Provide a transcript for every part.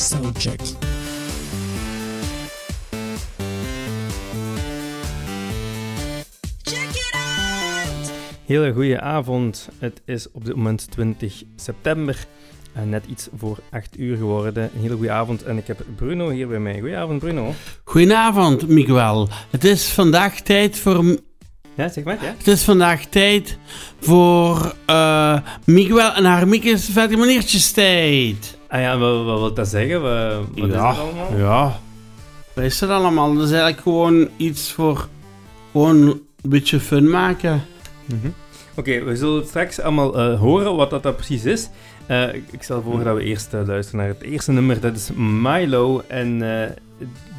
Soundcheck. Hele goede avond. Het is op dit moment 20 september. En net iets voor 8 uur geworden. Een hele goede avond. En ik heb Bruno hier bij mij. Goedenavond, Bruno. Goedenavond, Miguel. Het is vandaag tijd voor. Ja, zeg maar. Ja? Het is vandaag tijd voor eh Miguel en haar Miekes vette maniertjes tijd. Ah ja, wat, wat wil dat zeggen? Wat, wat is ja, dat allemaal? ja. Wat is dat allemaal? Dat is eigenlijk gewoon iets voor. Gewoon een beetje fun maken. Mhm. Oké, we zullen straks allemaal eh, horen wat dat, dat precies is. Eh, ik, stel voor dat we eerst eh, luisteren naar het eerste nummer. Dat is Milo en eh,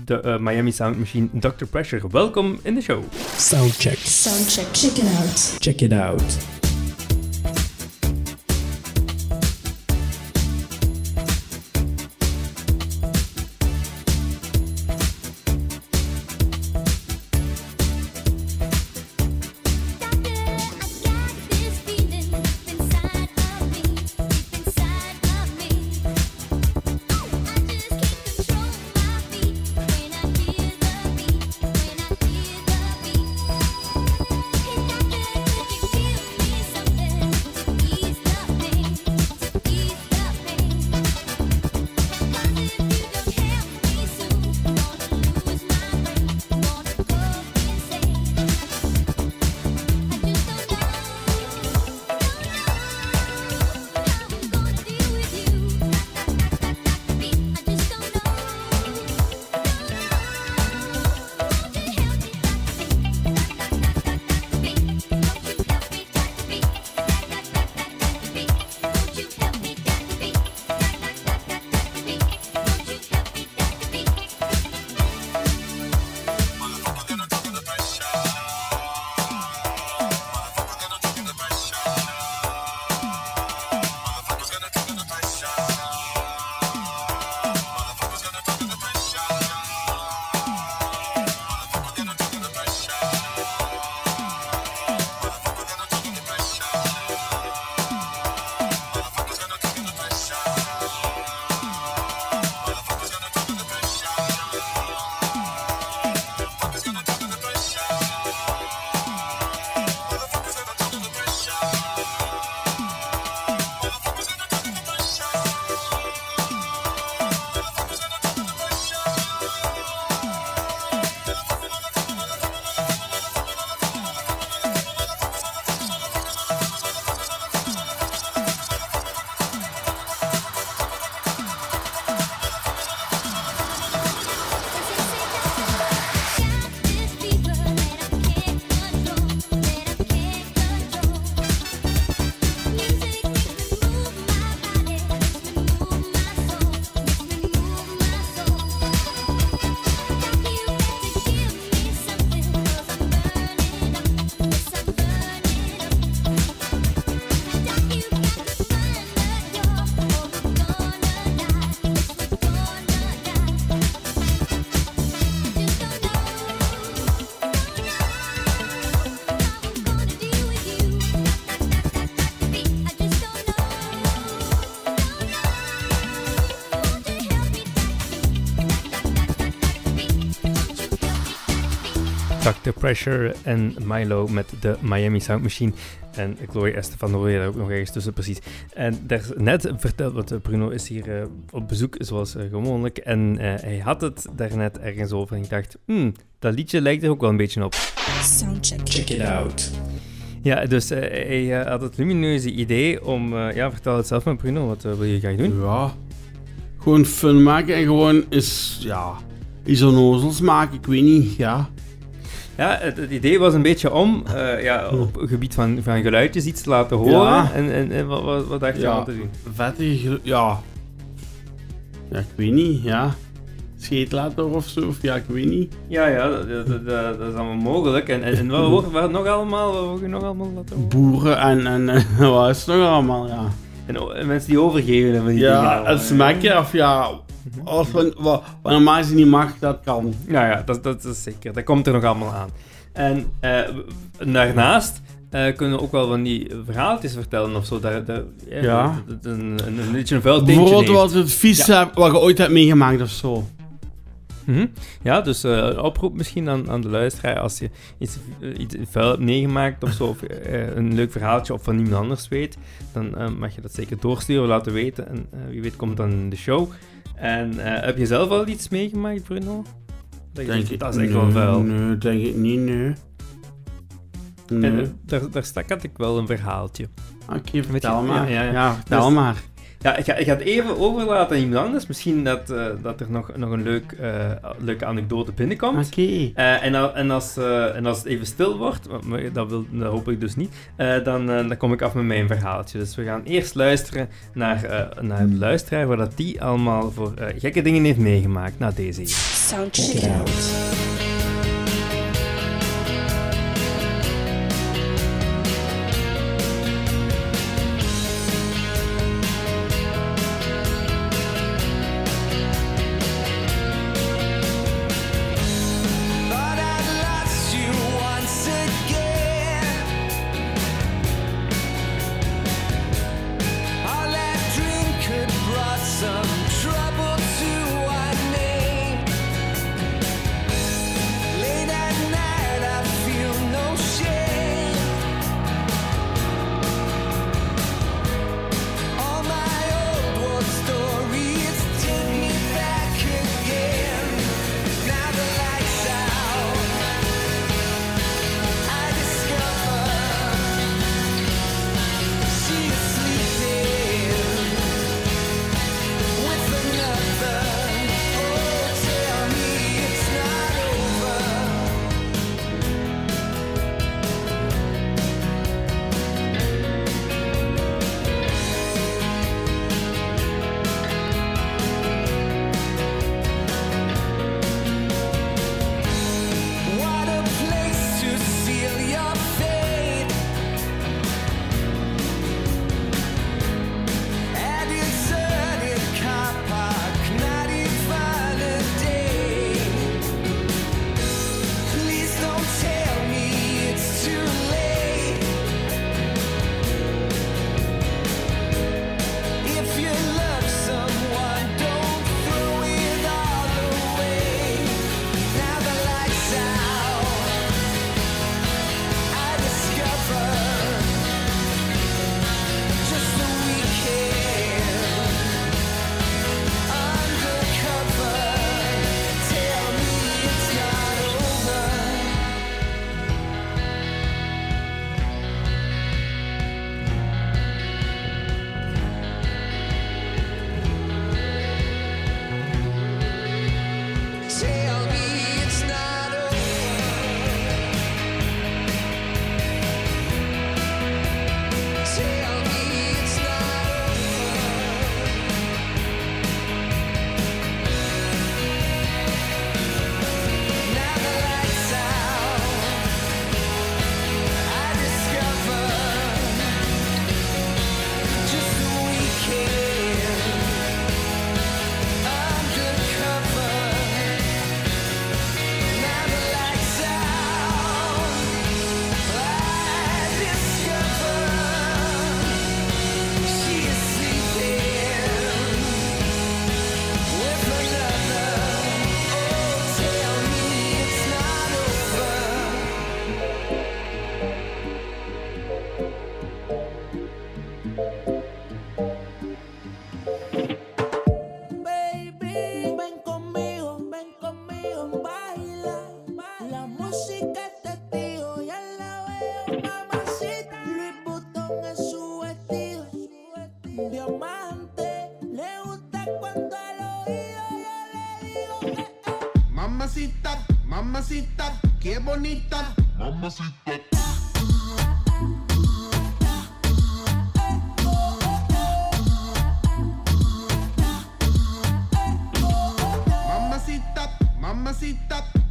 de Miami Sound Machine Dr. Pressure. Welkom in de show. Soundcheck. Soundcheck. Check it out. Check it out. Pressure en Milo met de Miami Sound Machine. En Chloe Estefan hoor je daar ook nog ergens tussen, precies. En daar net verteld, want eh, Bruno is hier eh, op bezoek, zoals eh, gewoonlijk. En eh, hij had het daarnet ergens over en ik dacht, hmm, dat liedje lijkt er ook wel een beetje op. Soundcheck. Check it out. Ja, dus hij had het lumineuze idee om... ja, vertel het zelf maar, Bruno, wat wil je graag doen? Ja. Gewoon fun maken en gewoon is. Ja. Iets onnozels maken, ik weet niet. Ja. Ja, het, het idee was een beetje om eh, ja, op het gebied van, van geluidjes iets te laten horen. Ja. En, en, en wat, wat, wat dacht je aan te doen? Vettige. Ja. Ja, ik weet niet. Ja. Scheetlater of zo. Of ja, ik weet niet. Ja, ja, dat, dat, dat, dat is allemaal mogelijk. En, en, en wat nog allemaal? Wat nog allemaal laten horen? Boeren en, en, en wat is het nog allemaal, ja. En, mensen die overgeven en van die dingen Ja, allemaal, het smaakje of ja, als wat, wat, wat normaal niet mag, dat kan. Nou ja, dat, dat is zeker. Dat komt er nog allemaal aan. En eh, daarnaast eh, kunnen ook wel van die verhaaltjes vertellen of zo. Daar, daar, ja, Ja. dat- dat Een, een, een beetje een vuil tintje Bijvoorbeeld wat het vies wat je ooit hebt meegemaakt of zo. Mhm. Ja, dus eh, een oproep misschien aan, aan de luisteraar. Als je iets, eh, iets vuil hebt meegemaakt of zo, of eh, een leuk verhaaltje of van iemand anders weet, dan eh, mag je dat zeker doorsturen, laten weten. En eh, wie weet komt dan in de show. En eh, heb je zelf al iets meegemaakt, Bruno? Dat, Denk ik, dat is echt nee, wel vuil. Nee, denk ik niet, nee. Nee. daar, daar stak had ik wel een verhaaltje. Oké, vertel je- maar. ja, Ja, ja, ja. vertel Dus- maar. Ja, ik ga, ik ga het even overlaten aan iemand anders. Misschien dat, eh, dat er nog, nog een leuk, eh, leuke anekdote binnenkomt. Oké. Eh, en, en, als, eh, en als het even stil wordt, maar- dat, wil, dat hoop ik dus niet, eh, dan, dan kom ik af met mijn verhaaltje. Dus we gaan eerst luisteren naar, eh, naar de luisteraar, waar dat die allemaal voor gekke dingen heeft meegemaakt na deze hier. Soundcheck. Check it out.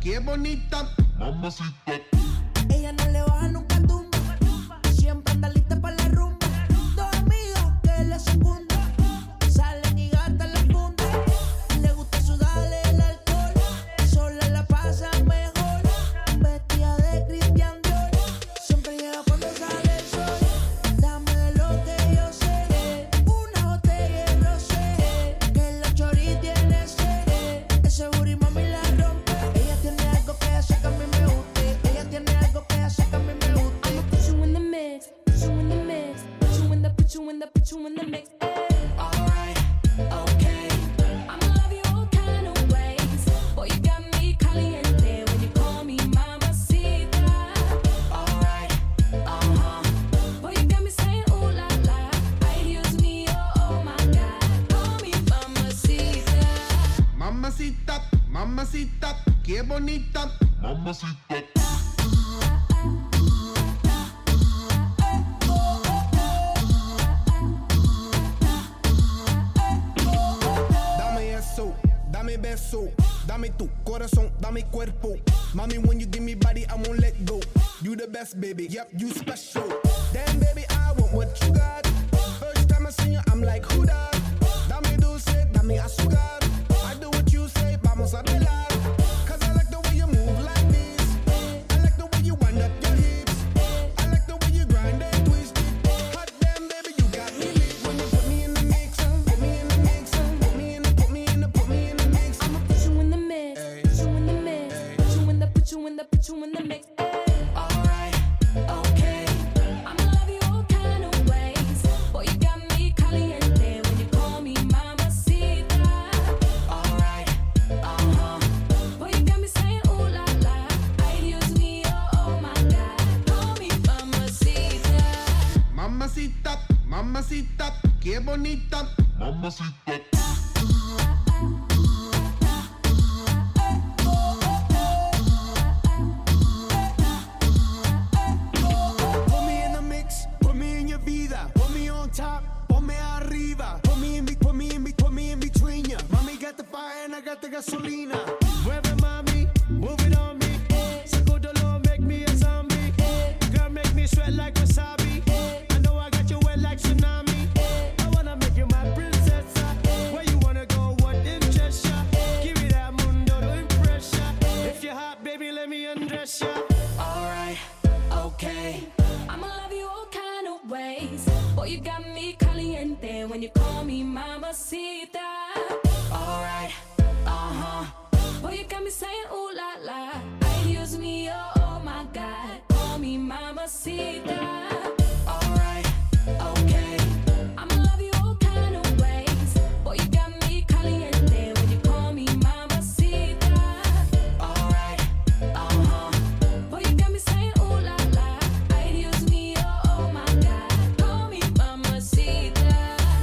Qué bonita. Ella no le baja nunca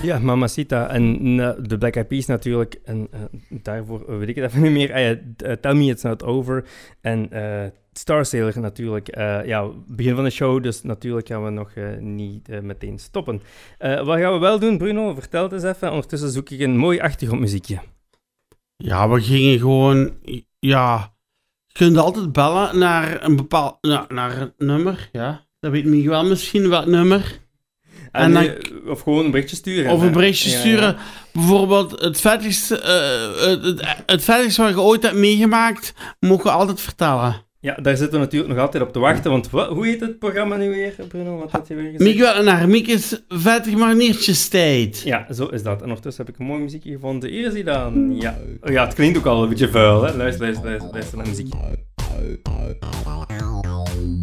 Ja, Mamacita en eh, de Black Eyed Peas natuurlijk. En eh, daarvoor weet ik het even niet meer. Ah eh, Tell Me It's Not Over. En Star Sailor natuurlijk. Ja, begin van de show, dus natuurlijk gaan we nog niet meteen stoppen. Wat gaan we wel doen, Bruno? Vertel het eens even. Ondertussen zoek ik een mooi achtergrondmuziekje. Ja, we gingen gewoon, ja, je kunt altijd bellen naar een bepaald, naar, een nummer, ja. Dat weet Miguel wel misschien welk nummer. En En dan- of gewoon een berichtje sturen. Of een berichtje Ja, ja. sturen. Bijvoorbeeld het vettigste, eh, het, het, het vettigste wat je ooit hebt meegemaakt, mogen we altijd vertellen. Ja, daar zitten we natuurlijk nog altijd op te wachten. Want wa- hoe heet het programma nu weer, Bruno? Wat had je weer gezegd? Miguel naar Miekes vettig maniertjes tijd. Ja, zo is dat. En ondertussen heb ik een mooi muziekje gevonden. Hier is hij dan. Ja. Oh ja, het klinkt ook al een beetje vuil, hè. Luister, luister, luister, luister naar de muziek.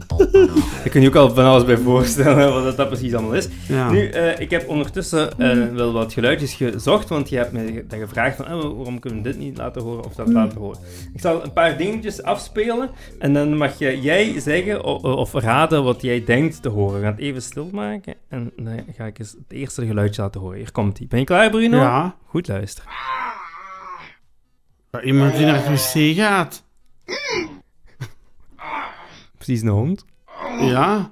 Daar kun je ook al van alles bij voorstellen wat dat, dat precies allemaal is. Ja. Nu, eh, ik heb ondertussen eh, wel wat geluidjes gezocht, want je hebt me dan gevraagd van, eh, waarom kunnen we dit niet laten horen of dat laten horen. Ik zal een paar dingetjes afspelen en dan mag je, jij zeggen of raden wat jij denkt te horen. We gaan het even stilmaken en dan ga ik eens het eerste geluidje laten horen. Hier komt ie. Ben je klaar, Bruno? Ja. Goed luisteren. Iemand die naar het wc gaat. Precies een hond. Ja.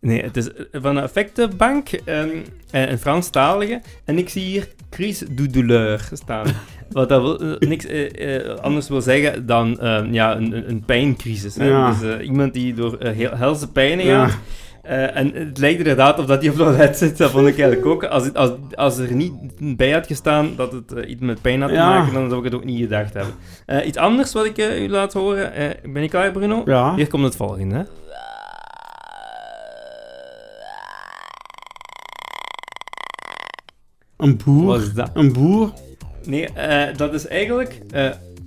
Nee, het is van een effectenbank, ehm, eh, een Franstalige. En ik zie hier Chris du douleur staan. Wat dat wil, eh, niks eh, eh, anders wil zeggen dan ehm, ja, een, een- een pijncrisis. Hè? Ja. Dus iemand die door heel, helse pijnen Ja. Eh, en het lijkt inderdaad of dat hij op het toilet zit. Dat vond ik eigenlijk ook. Als, het, als, als er niet bij had gestaan dat het eh, iets met pijn had te Ja. maken, dan zou ik het ook niet gedacht hebben. Eh, iets anders wat ik u laat horen. Ben je klaar, Bruno? Ja. Hier komt het volgende. Een boer. Wat is dat? Een boer. Nee, dat is eigenlijk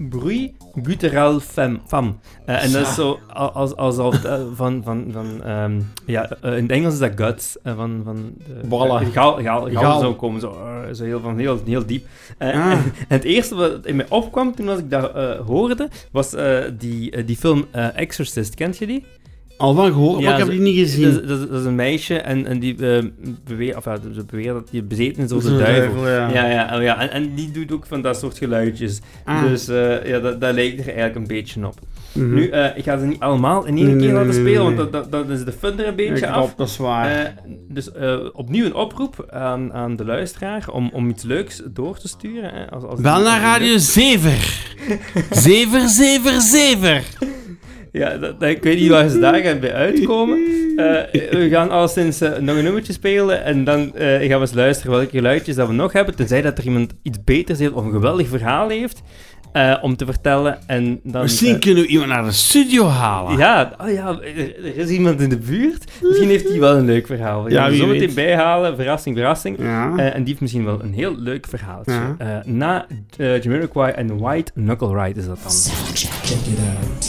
Bruit guttural femme. femme. Eh, en dat is zo al- als, alsof eh, van, van, van ehm, ja, eh, in het Engels is dat guts, eh, van, van de, eh, gal, gal, zou komen, zo, zo heel, van heel, heel diep. Ah. en, en het eerste wat in mij opkwam toen als ik dat hoorde, was die, die film Exorcist, kent je die? Al van gehoord, Ja, maar ik heb die niet gezien. Dat is, dat, is, dat is een meisje en, en die eh beweert, of ja, ze beweert dat die bezeten is door de Zo'n duivel. ja. Ja, ja, oh ja. En, en die doet ook van dat soort geluidjes. Ah. Dus eh, ja, dat, dat lijkt er eigenlijk een beetje op. Mhm. Nu, eh, ik ga ze niet allemaal in één Nee, keer laten nee, spelen, nee, want dat, dat, dat is de fun er een beetje Ik af. klopt, dat is waar. Dus eh, opnieuw een oproep aan, aan de luisteraar om, om iets leuks door te sturen. Hè, als, als Bel naar Radio Zever. Zever, zever, zever. Ja, dat, dat- ik weet niet waar ze daar gaan bij uitkomen. Eh, we gaan al sinds eh, nog een nummertje spelen en dan eh, gaan we eens luisteren welke geluidjes dat we nog hebben. Tenzij dat er iemand iets beters heeft of een geweldig verhaal heeft eh, om te vertellen. En dan, Misschien kunnen we iemand naar de studio halen. ja, oh ja, er, er is iemand in de buurt. Misschien heeft hij wel een leuk verhaal. We Ja, gaan hem wie zo meteen bijhalen. Verrassing, verrassing. Ja. Eh, en die heeft misschien wel een heel leuk verhaaltje. Ja. Eh, na uh, Jamiroquai en White Knuckle Ride is dat dan. Soundcheck. Check it out.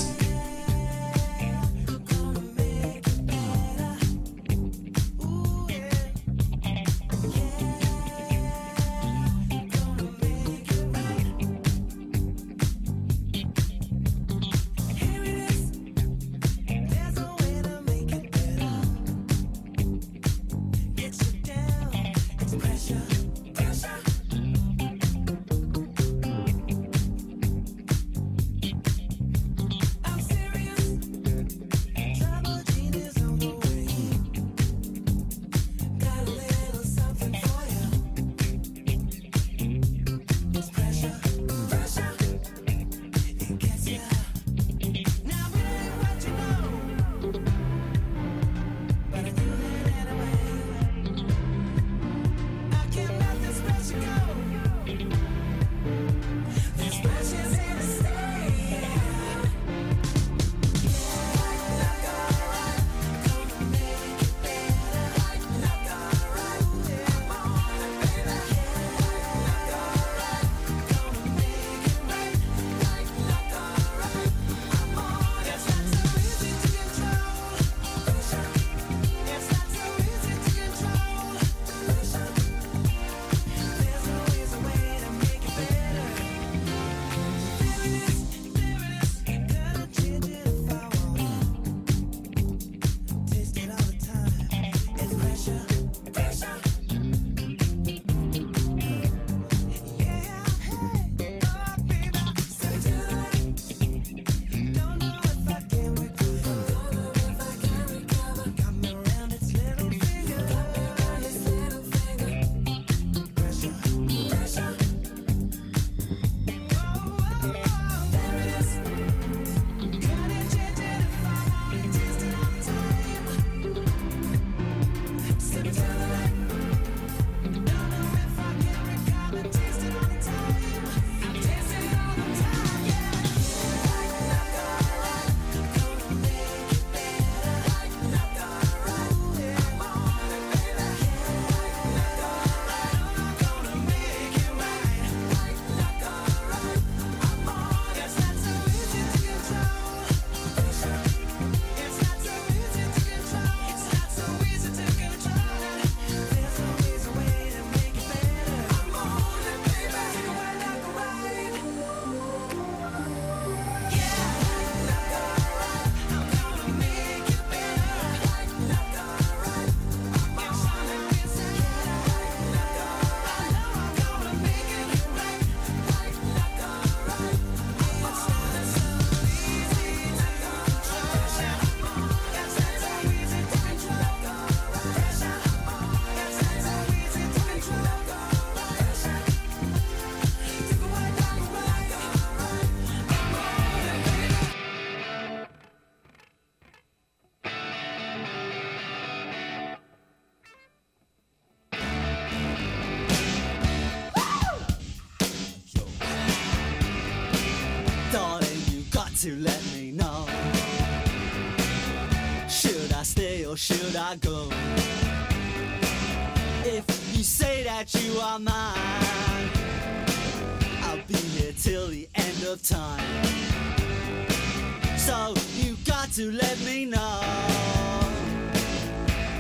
To let me know.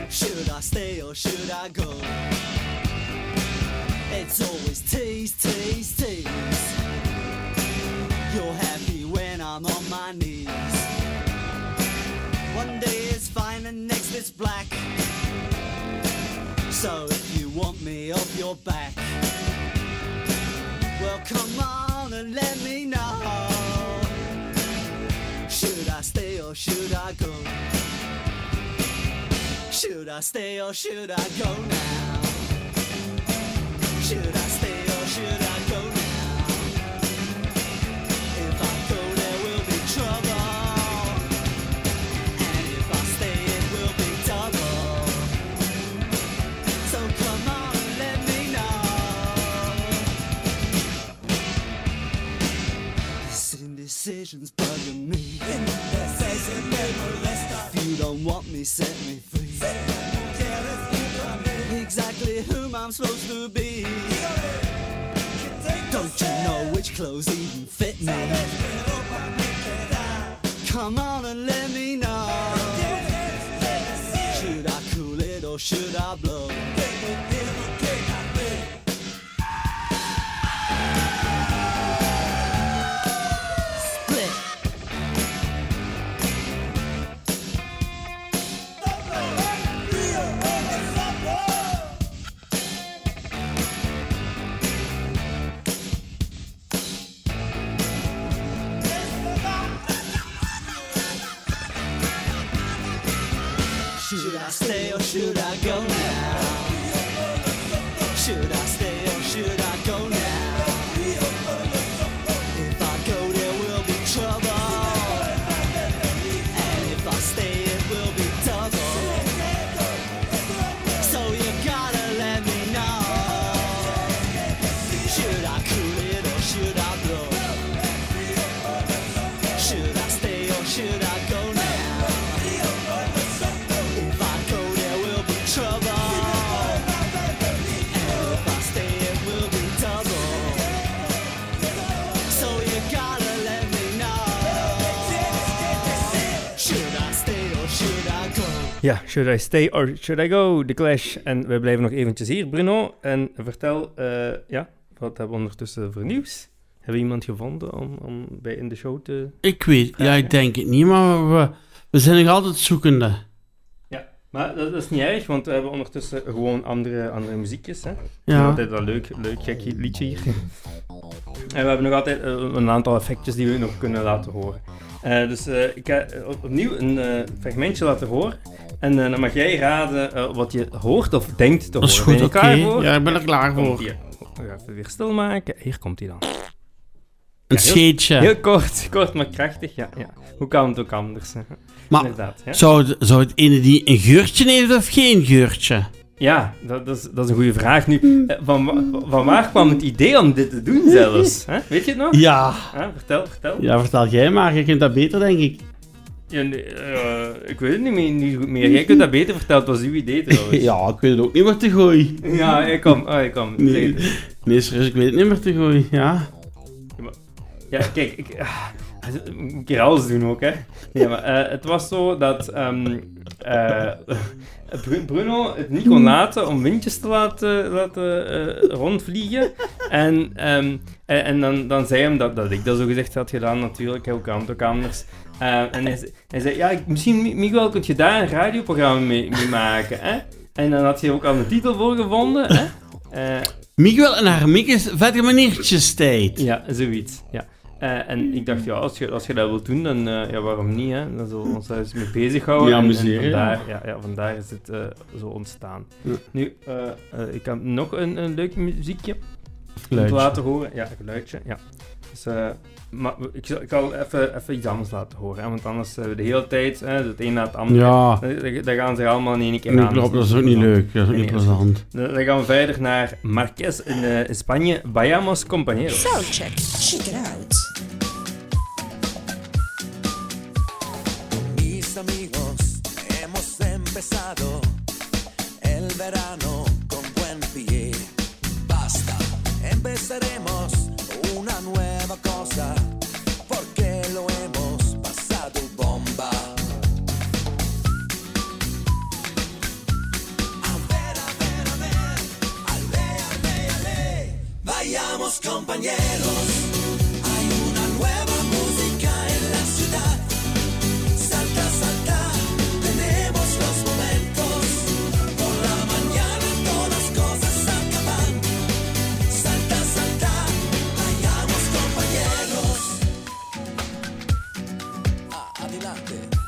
Should I stay or should I go? It's always tease, tease, tease. You're happy when I'm on my knees. One day it's fine and next it's black. So if you want me off your back, should I go? Should I stay or should I go now? Should I stay or should I Ja, should I stay or should I go? The Clash. En we blijven nog eventjes hier, Bruno. En vertel, eh, ja, wat hebben we ondertussen voor nieuws? Hebben we iemand gevonden om, om bij in de show te... Ik weet, ja, ik denk het niet, maar we, we zijn nog altijd zoekende. Ja, maar dat, dat is niet erg, want we hebben ondertussen gewoon andere, andere muziekjes. Hè? Ja. Altijd een leuk, leuk gek liedje hier. En we hebben nog altijd eh, een aantal effectjes die we nog kunnen laten horen. Eh, dus eh, ik ga eh, op- opnieuw een fragmentje laten horen. En dan mag jij raden wat je hoort of denkt te Dat is horen. goed, Ben oké. je klaar voor? Ja, ik ben er klaar voor. hier. We gaan even weer stilmaken. Hier komt hij dan. Een Ja, heel- scheetje. Heel kort, kort maar krachtig. Ja, ja. Hoe kan het ook anders? Maar Inderdaad. Ja, zou het, zou het ene die een geurtje heeft of geen geurtje? Ja dat, dat, is, dat is een goede vraag. Nu, eh, van, van waar kwam het idee om dit te doen zelfs? Weet je het nog? Ja. Vertel, vertel. Ja, vertel jij maar. Je kunt dat beter, denk ik. Ja, nee, eh, ik weet het niet meer, niet goed meer. Jij kunt dat beter vertellen. Het was uw idee trouwens. Ja, ik weet het ook niet meer te gooien. Ja, ik kom. Oh, ik kom. Nee. Nee, serieus, ik weet het niet meer te gooien. Ja. Ja, kijk, ik, ah, een keer alles doen ook, hè. Nee, maar eh, het was zo dat eh, Bru- Bruno het niet kon laten om windjes te laten, laten eh, rondvliegen. En, ehm, en, en dan, dan zei hem dat, dat ik dat zo gezegd had gedaan, natuurlijk. Hoe kan het ook anders? Eh, en hij, hij zei, ja, misschien, Mi- Miguel, kun je daar een radioprogramma mee, mee maken, hè? En dan had hij ook al een titel voor gevonden, hè? Eh, Miguel en haar Mickey's vette maniertjes tijd. ja, zoiets. Ja. Eh, en ik dacht, ja, als je, als je dat wilt doen, dan eh, ja, waarom niet? Hè? Dan zullen we ons daar eens mee bezighouden. Ja, En- en amuseren, vandaar, ja. Ja, vandaar is het eh, zo ontstaan. Ja. Nu, eh, eh, ik kan nog een, een leuk muziekje te Geluidje. laten horen. Ja, een geluidje. Ja. Dus, eh, maar ik zal, ik zal even, even iets anders laten horen, hè, want anders eh, de hele tijd, hè, het een na het andere, Ja. dan, gaan ze allemaal in één keer Nee, aan. klopt, dat is ook niet leuk. Dat is ook niet Nee, plezant. Dan dan gaan we verder naar Marquez in, eh, in Spanje, Vayamos compañeros. Soundcheck. Check it out. el verano con buen pie. Basta, empezaremos una nueva cosa porque lo hemos pasado bomba. Vayamos compañeros. Ah, adelante.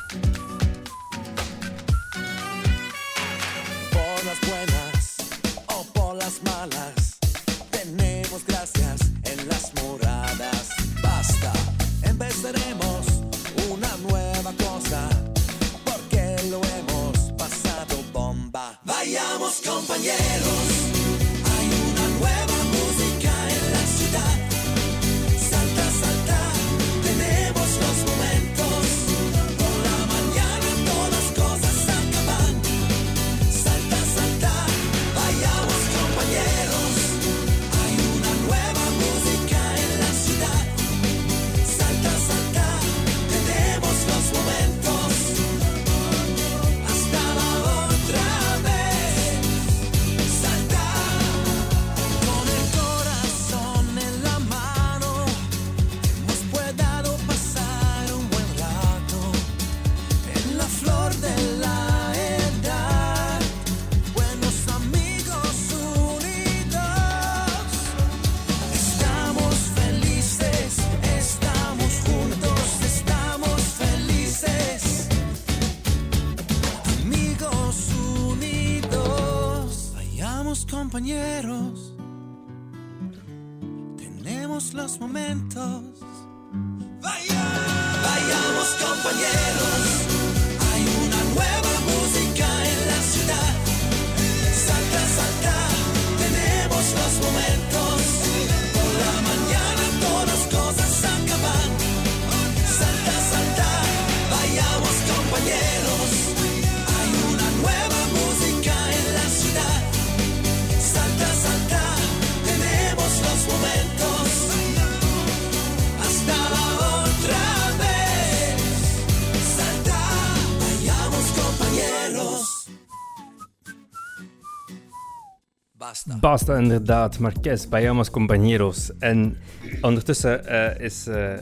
Basta, inderdaad. Marquez, Bayamas Compañeros. En ondertussen eh, is, eh, eh,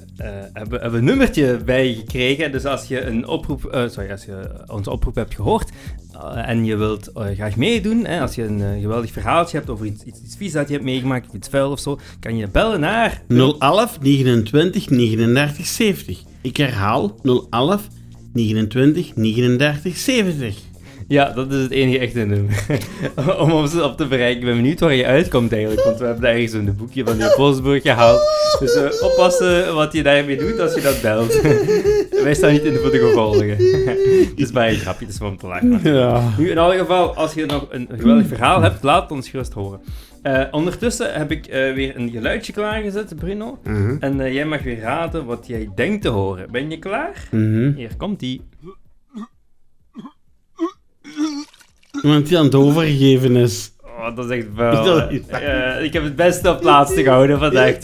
hebben, we een nummertje bijgekregen. Dus als je, een oproep, sorry, als je onze oproep hebt gehoord eh, en je wilt graag meedoen, hè, als je een geweldig verhaaltje hebt over iets, iets, iets vies dat je hebt meegemaakt, iets vuil of zo, kan je bellen naar... 011 29 39 70. Ik herhaal 011 29 39 70. Ja, dat is het enige echte nummer. Om ons op te bereiken. Ik ben benieuwd waar je uitkomt eigenlijk. Want we hebben daar ergens een boekje van de Bosburg gehaald. Dus eh, oppassen wat je daarmee doet als je dat belt. Wij staan niet in voor de gevolgen. Het is maar een grapje, het is om te lachen. Ja. Nu, in alle geval, als je nog een geweldig verhaal hebt, laat het ons gerust horen. Eh, ondertussen heb ik eh, weer een geluidje klaargezet, Bruno. Mhm. En jij mag weer raden wat jij denkt te horen. Ben je klaar? Mhm. Hier komt die. Iemand die aan het overgeven is. Oh, dat is echt vuil. Eh, ik heb het beste op het laatste gehouden vandaag.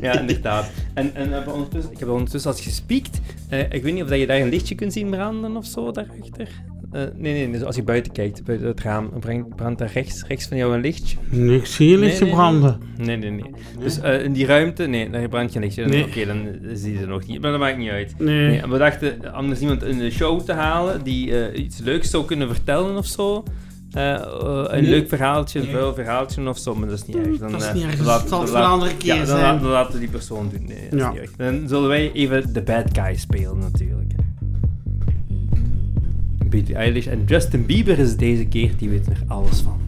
Ja, inderdaad. En, en heb ondertussen, ik heb ondertussen als gespiekt. eh, ik weet niet of dat je daar een lichtje kunt zien branden of zo daarachter. Eh, nee, nee, dus als je buiten kijkt, buiten het raam, brandt, brandt daar rechts, rechts van jou een lichtje. Nee, ik zie je lichtje Nee, nee, branden. Nee, nee, nee. Dus eh, in die ruimte, nee, daar brandt geen lichtje. Nee. Oké, dan eh, zie je ze nog niet, maar dat maakt niet uit. Nee. We dachten anders iemand in de show te halen die iets leuks zou kunnen vertellen of zo. Een leuk verhaaltje, een vuil verhaaltje of zo, maar dat is niet erg. Dan, Dat is niet erg, dat zal een andere keer ja, dan, zijn. laat- dan laten we die persoon doen. Nee, dat Ja. is niet erg. Dan zullen wij even de bad guy spelen natuurlijk. Billie Eilish en Justin Bieber is deze keer, die weet er alles van.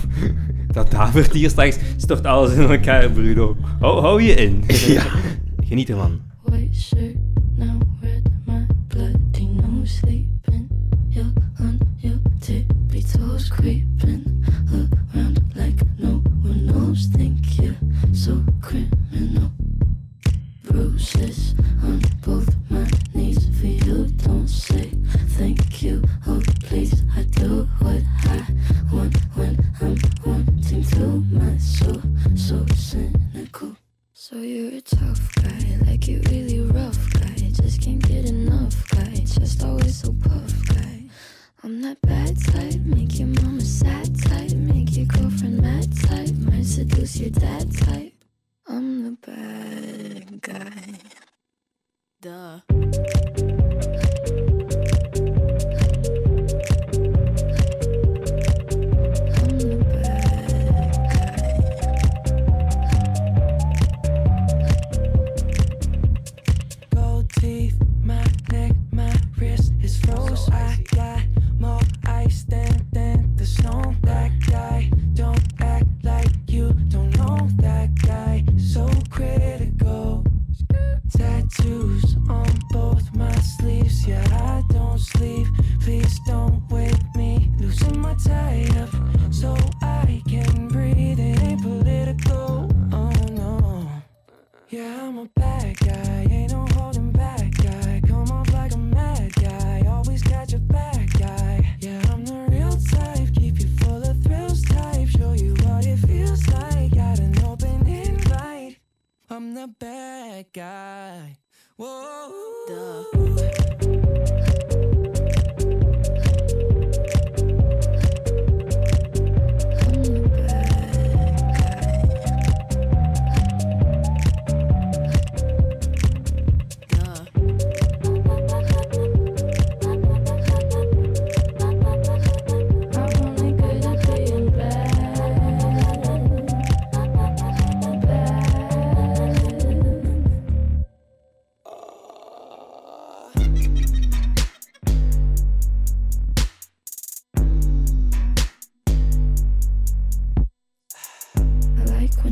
dat davert hier straks, stort alles in elkaar, Bruno. Hou, hou je in. Geniet ervan.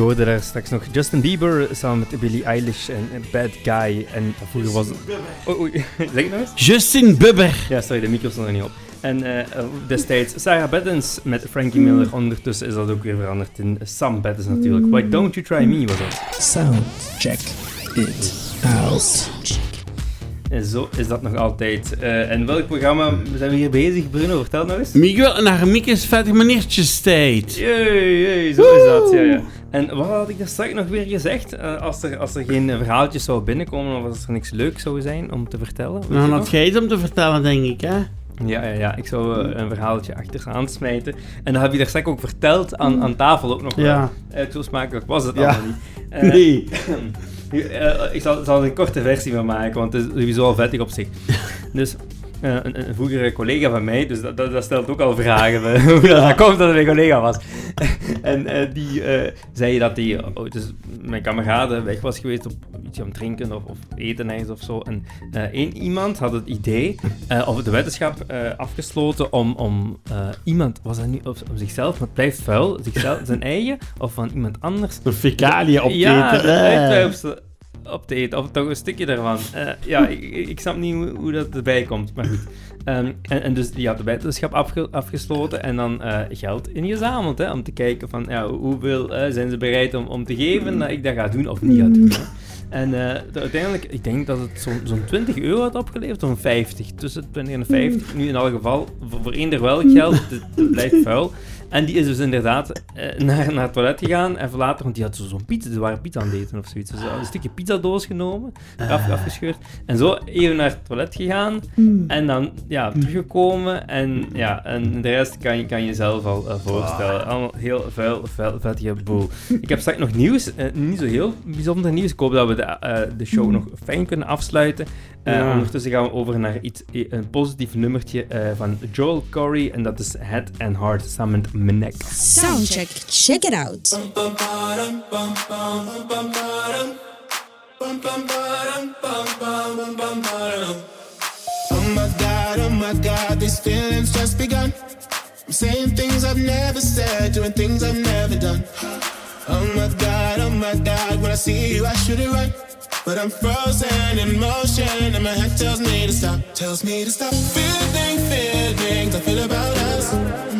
Je hoorde daar straks nog Justin Bieber samen met Billie Eilish en Bad Guy. En vroeger was. Oh, oei. zeg het nog eens? Justin Bubber. Ja, sorry, de micro stond er niet op. En eh, eh, destijds Sarah Bettens met Frankie Miller. Ondertussen is dat ook weer veranderd in Sam Bettens natuurlijk. Why Don't You Try Me was dat. Sound check it out. En zo is dat nog altijd. Eh, en welk programma zijn we hier bezig, Bruno? Vertel nog eens. Miguel naar Miekes vettig maniertjes tijd. Jee, jee, zo is dat. Ja, ja. En wat had ik daar straks nog weer gezegd? Eh, als, er, als er geen verhaaltjes zou binnenkomen of als er niks leuk zou zijn om te vertellen. Dan had jij iets om te vertellen, denk ik, hè? Ja, ja, ja. Ik zou eh, een verhaaltje achteraan smijten. En dat heb je daar straks ook verteld aan, aan tafel ook nog. wel. Ja. Eh, zo smakelijk was het Ja. allemaal niet. Nee. ik zal, zal er een korte versie van maken, want het is sowieso al vettig op zich. Dus eh, een, een vroegere collega van mij, dus dat, dat, dat stelt ook al vragen bij hoe dat, dat komt dat het mijn collega was. en eh, die eh, zei dat hij, oh, dus mijn kameraden weg was geweest op iets aan het drinken of, of eten ergens of zo. En eh, één iemand had het idee, eh, of de wetenschap eh, afgesloten om, om eh, iemand, was dat nu, om zichzelf, maar het blijft vuil, zichzelf, zijn eigen, of van iemand anders, Een fecaliën op te ja, op te eten, of toch een stukje daarvan. Eh, ja, ik, ik snap niet hoe, dat erbij komt, maar goed. Ehm, en, en dus die had de wetenschap afge- afgesloten en dan eh, geld ingezameld, hè, om te kijken van, ja, hoeveel eh, zijn ze bereid om, om te geven dat ik dat ga doen of niet ga doen. En de- uiteindelijk, ik denk dat het zo'n zo'n 20 euro had opgeleverd, zo'n 50. Tussen de 20 en de 50. Nu in alle geval, voor, voor eender welk geld, het blijft vuil. En die is dus inderdaad eh, naar, naar het toilet gegaan en later, want die had zo- zo'n pizza, ze waren pizza aan het eten of zoiets. Dus ze had een stukje pizzadoos genomen, af, afgescheurd. En zo even naar het toilet gegaan en dan ja, teruggekomen. En ja, en de rest kan je, kan je zelf al eh, voorstellen. Allemaal heel vuil, vuil, vettige boel. Ik heb straks nog nieuws, eh, niet zo heel bijzonder nieuws. Ik hoop dat we de, eh, de show nog fijn kunnen afsluiten. Eh, Ja. Ondertussen gaan we over naar iets, een positief nummertje eh, van Joel Corey. En dat is Head and Heart samen met Menek. Soundcheck, check it out. Oh my god, oh my god, these feelings just begun. I'm saying things I've never said, doing things I've never done. Oh my god, oh my god, when I see you, I should it right. But I'm frozen in motion, and my head tells me to stop, tells me to stop. Feeling feelings I feel about us.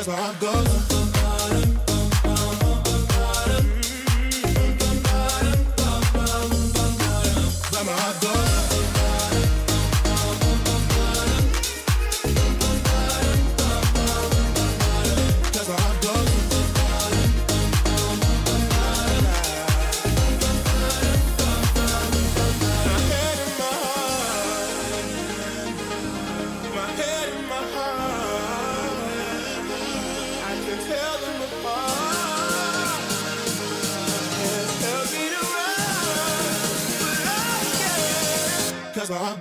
that's where I go.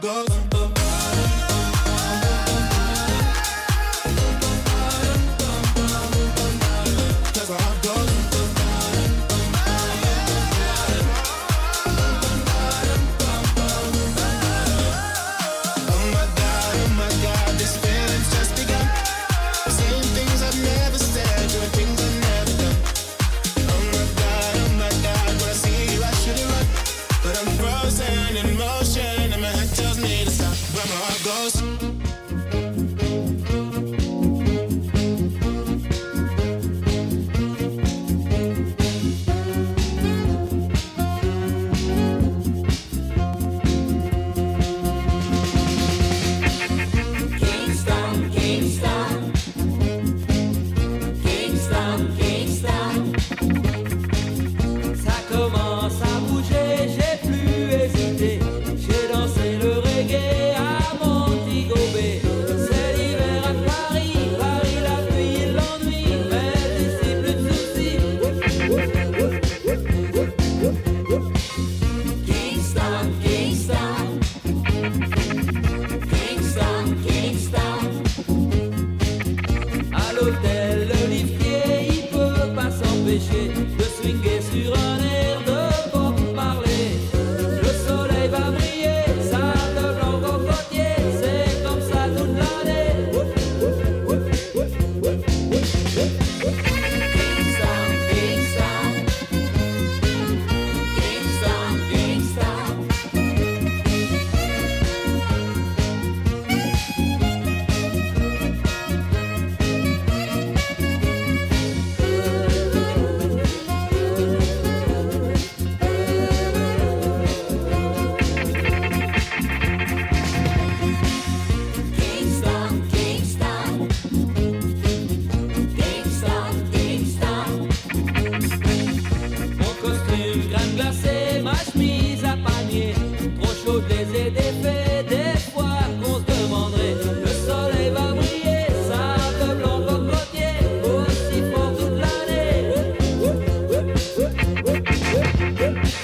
go.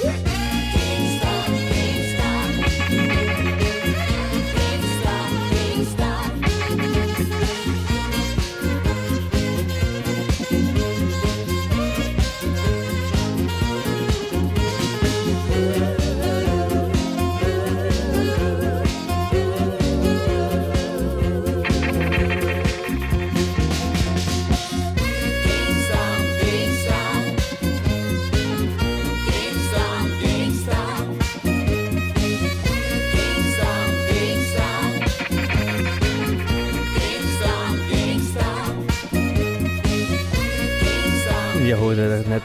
Yeah.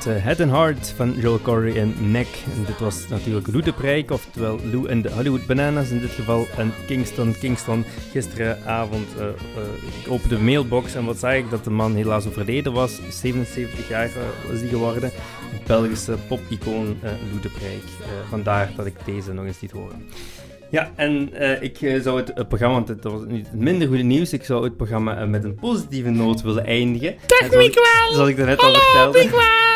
Net eh, Head and Heart van Joel Corey en Neck. En dit was natuurlijk Lou de Prijk, oftewel Lou en de Hollywood Bananas in dit geval. En Kingston, Kingston. Gisteravond, eh, ik opende de mailbox en wat zag ik? Dat de man helaas overleden was. 77 jaar eh, was hij geworden. Belgische pop-icoon Lou de Prijk. Vandaar dat ik deze nog eens liet horen. Ja, en ik zou het, programma, want het was niet het minder goede nieuws, ik zou het programma met een positieve noot willen eindigen. Dag En zoals ik- Miguel! Zoals ik daarnet al Hallo vertelde. Miguel!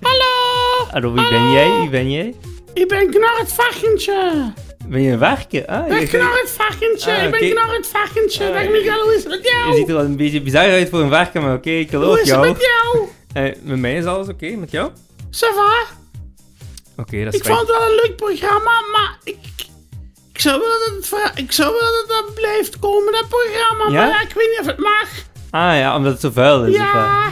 Hallo! Hallo, wie ben jij? Wie ben jij? Ik ben Knar het Varkentje. Ben je een werken? Ah, Ik ben je, Knar het Varkentje. Ah, ik ben. Knar het Varkentje. Ah, Dag je- Miguel, hoe is het met je jou? ziet er wel een beetje bizar uit voor een werken, maar oké, ik Hoe geloof is het jou. met jou? Eh, met mij is alles oké, met jou? Ça va? Oké, dat is Ik fijn. vond het wel een leuk programma, maar ik... Ik zou willen dat het, ik zou willen dat dat blijft komen, dat programma. Ja? Maar ja, ik weet niet of het mag. Ah ja, omdat het zo vuil is. Ja.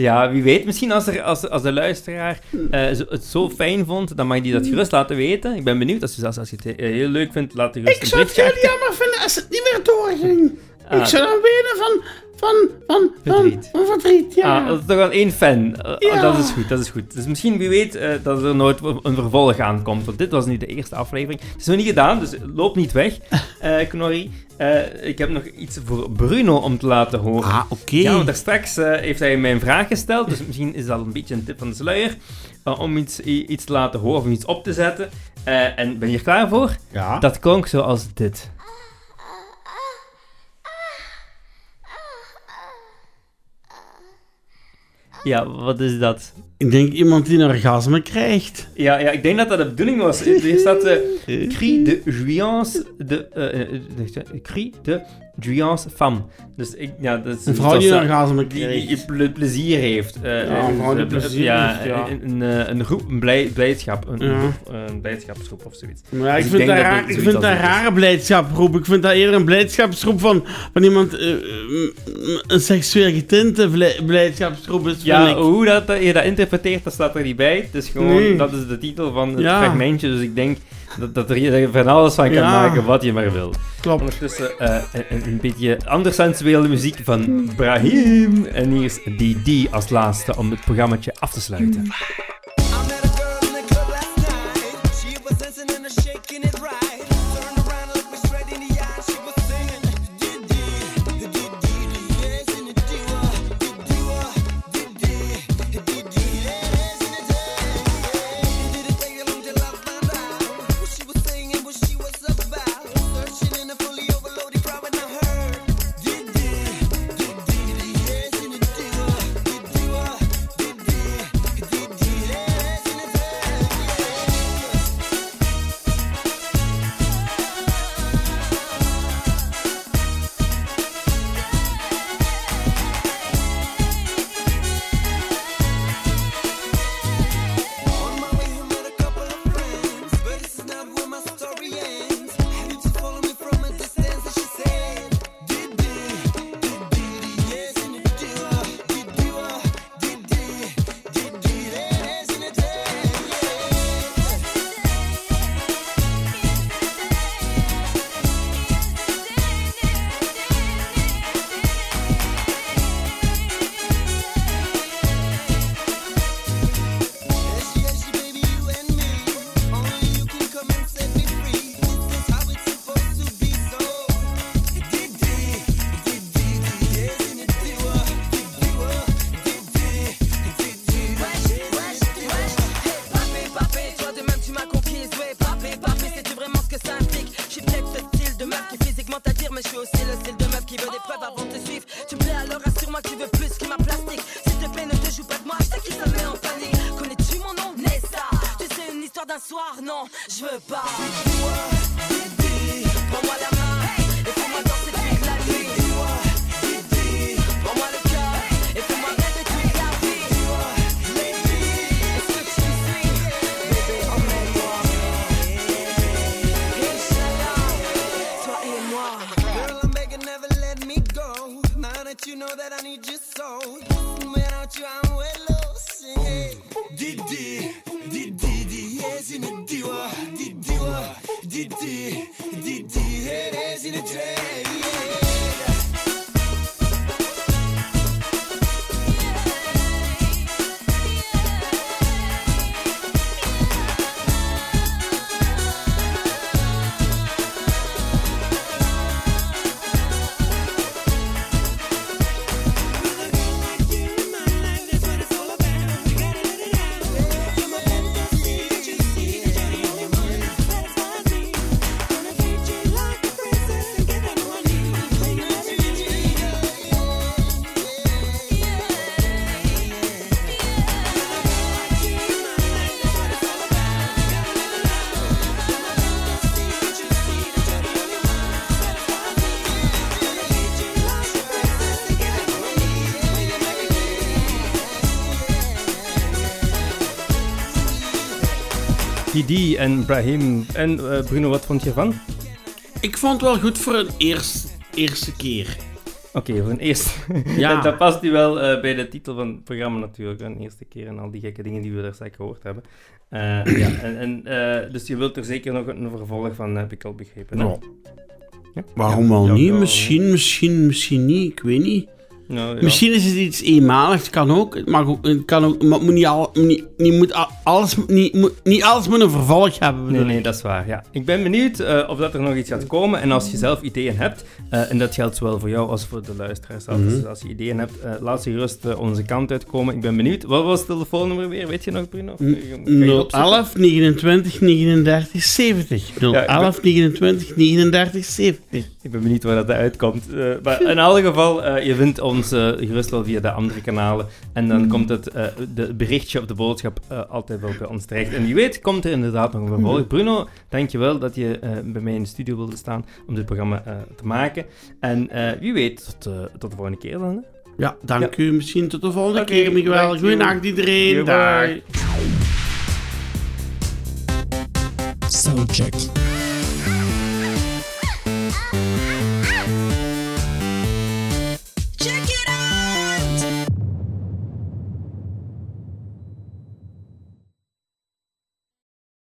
Ja, wie weet. Misschien als, er, als, als de luisteraar eh, het zo fijn vond, dan mag die dat gerust laten weten. Ik ben benieuwd. Als je, als, als je het heel leuk vindt, laat je gerust Ik een zou het heel jammer vinden als het niet meer doorging. Ah. Ik zou dan wenen van... Van... Van... Van... Verdriet. Van verdriet, ja. Ah, dat is toch wel één fan. Eh, Ja. Dat is goed, dat is goed. Dus misschien, wie weet, eh, dat er nooit een vervolg aan komt. Want dit was nu de eerste aflevering. Het is nog niet gedaan, dus loop niet weg, eh Knorri. Eh, ik heb nog iets voor Bruno om te laten horen. Ah, oké. Ja, want daar straks heeft hij mij een vraag gesteld. Dus misschien is dat een beetje een tip van de sluier. om iets, iets te laten horen of om iets op te zetten. Eh, en ben je er klaar voor? Ja. Dat klonk zoals dit. Ja, wat is dat? Ik denk iemand die een orgasme krijgt. Ja, ja, ik denk dat dat de bedoeling was. Hier staat eh cri de jouance de... eh, eh, eh, cri de jouance femme. Dus ik, ja, dat is Een vrouw die een orgasme die, krijgt. die ple- plezier heeft. Ja, een vrouw die plezier ja, heeft, ja. Een, een, eh, een groep, een blij, blijdschap. Een, Ja. groep, eh, een blijdschapsgroep of zoiets. Maar ja, ik Dus vind, ik dat, raar, ik vind dat een rare blijdschapsgroep. Ik vind dat eerder een blijdschapsgroep van, van iemand... eh, een seksueel getinte blij- blijdschapsgroep is, Ja, hoe dat, je dat interpreteert, dat staat er niet bij. Het is gewoon, Nee. dat is de titel van het fragmentje. Dus ik denk dat, dat er van alles van kan Ja. maken wat je maar wil. Klopt. Ondertussen eh, een, een beetje ander sensuele muziek van Brahim. En hier is DD als laatste om het programmaatje af te sluiten. Suis aussi le style de meuf qui veut des preuves avant de te suivre. Tu me plais alors assure-moi que tu veux plus que ma plastique. S'il te plaît, ne te joue pas de moi, je sais qui ça met en panique. Connais-tu mon nom, Nessa Tu sais une histoire d'un soir, non, je veux pas. Didi en Brahim. En eh, Bruno, wat vond je ervan? Ik vond het wel goed voor een eerste, eerste keer. Oké, voor een eerste. Ja. dat, dat past nu wel eh, bij de titel van het programma natuurlijk. Een eerste keer en al die gekke dingen die we daar straks gehoord hebben. Eh, ja, en, en, eh, dus je wilt er zeker nog een vervolg van, heb ik al begrepen. hè? Ja. Ja? Waarom Ja, wel ja, niet? misschien, misschien, misschien niet. Ik weet niet. Nou, ja. Misschien is het iets eenmaligs. Kan ook. Het mag ook. Het kan ook maar moet niet, al, niet, niet, moet alles, niet, moet, niet alles moet een vervolg hebben. Nee, bedoel nee, dat is waar. Ja. Ik ben benieuwd eh, of dat er nog iets gaat komen. En als je zelf ideeën hebt, eh, en dat geldt zowel voor jou als voor de luisteraars. zelf. Mhm. Dus als je ideeën hebt, eh, laat ze gerust onze kant uitkomen. Ik ben benieuwd. Wat was het telefoonnummer weer? Weet je nog, Bruno? Of, eh, ga je het opzoeken? 011 39 39 70. 011 29 39 70. Ik ben benieuwd waar dat uitkomt. Maar in alle geval, je vindt ons eh, gerust wel via de andere kanalen. En dan komt het eh, de berichtje of de boodschap eh, altijd wel bij ons terecht. En wie weet komt er inderdaad nog een vervolg. Bruno, dankjewel dat je eh, bij mij in de studio wilde staan om dit programma eh, te maken. En eh, wie weet, tot, eh, tot de volgende keer dan. hè? Ja, dank u. Misschien tot de volgende keer, Miguel. Goeienacht iedereen. Dag. Soundcheck.